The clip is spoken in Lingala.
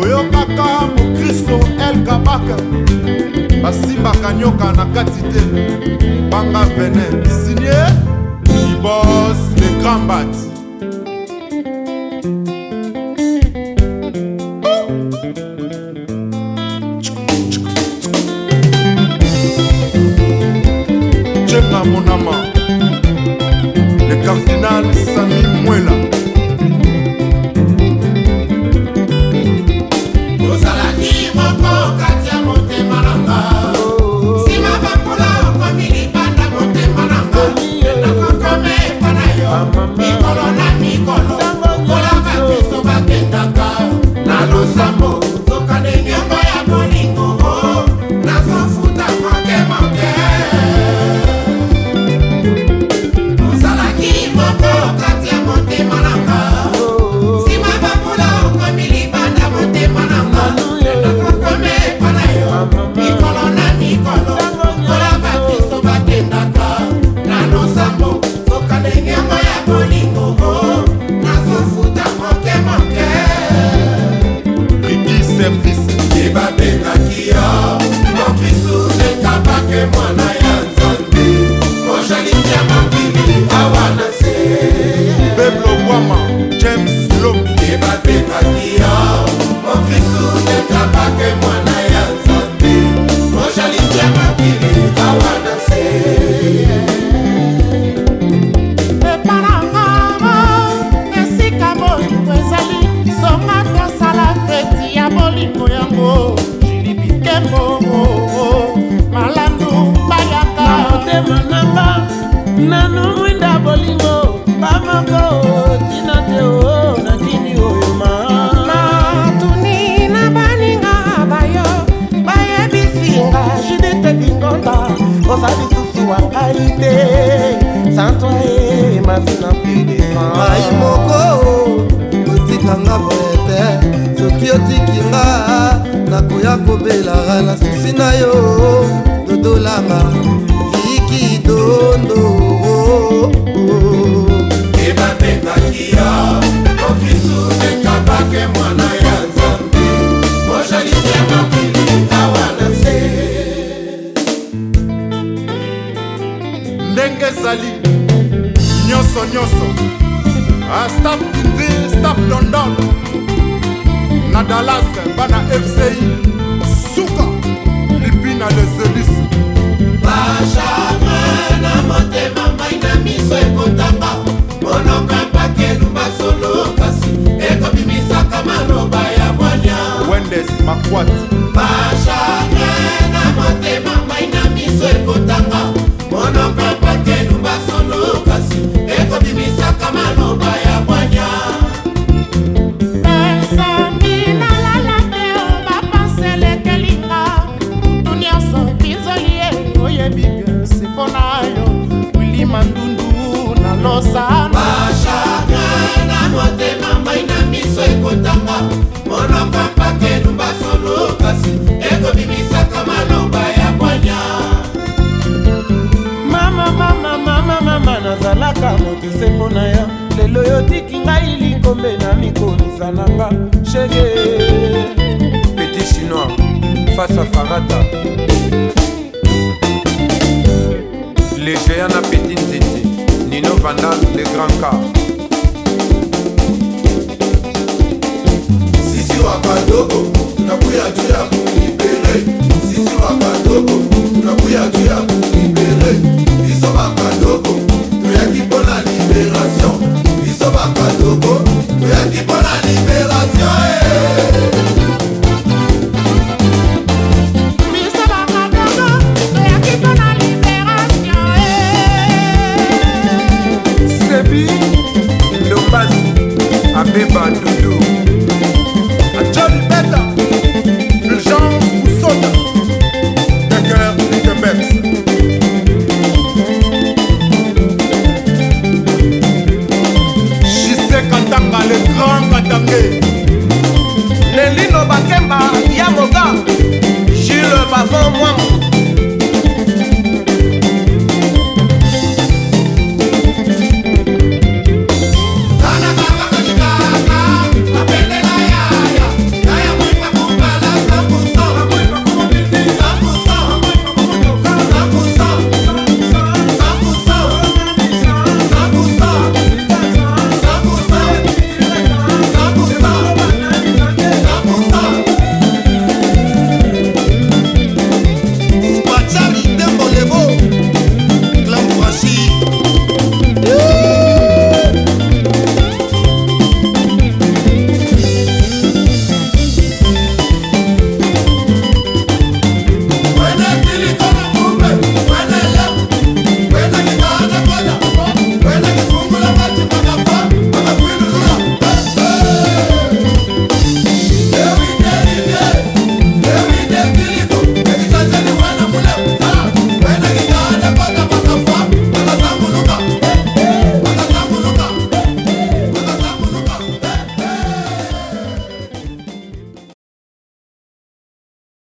oyo kaka mokristo el kabaka basimbaka nyoka na kati te banga venin sinie ibos le grand bat Monama, le cardinal Sami Mouela. mokoka nanu mwinda bolingo bamoko tina te o nakini oyo ma natuni na baninga bayo bayebisinga judete bingonda oza lisusu wa ngai te santoe masina plideai moko otikanga boye te soki otikinga nakoya kobelaka na susi na yo dodolanga viki dondo ndenge ezali nyonso nyonso ah, staff kinzi staff london na dallas bana fci suka lipina lezelis bachagre na motema mai na miso ekotaka monoko epakelu basolo kasi ekobimisaka maloba ya mwanya wendes makwati mandundu na losa bashaka na motema mai na miso ekotanga monoko pakenu basolo kasi ekobimisaka maloba ya bwanya mama mama mama mama nazalaka motese mpo na yo lelo yotiki ngai likombe na mikonisa na nga shege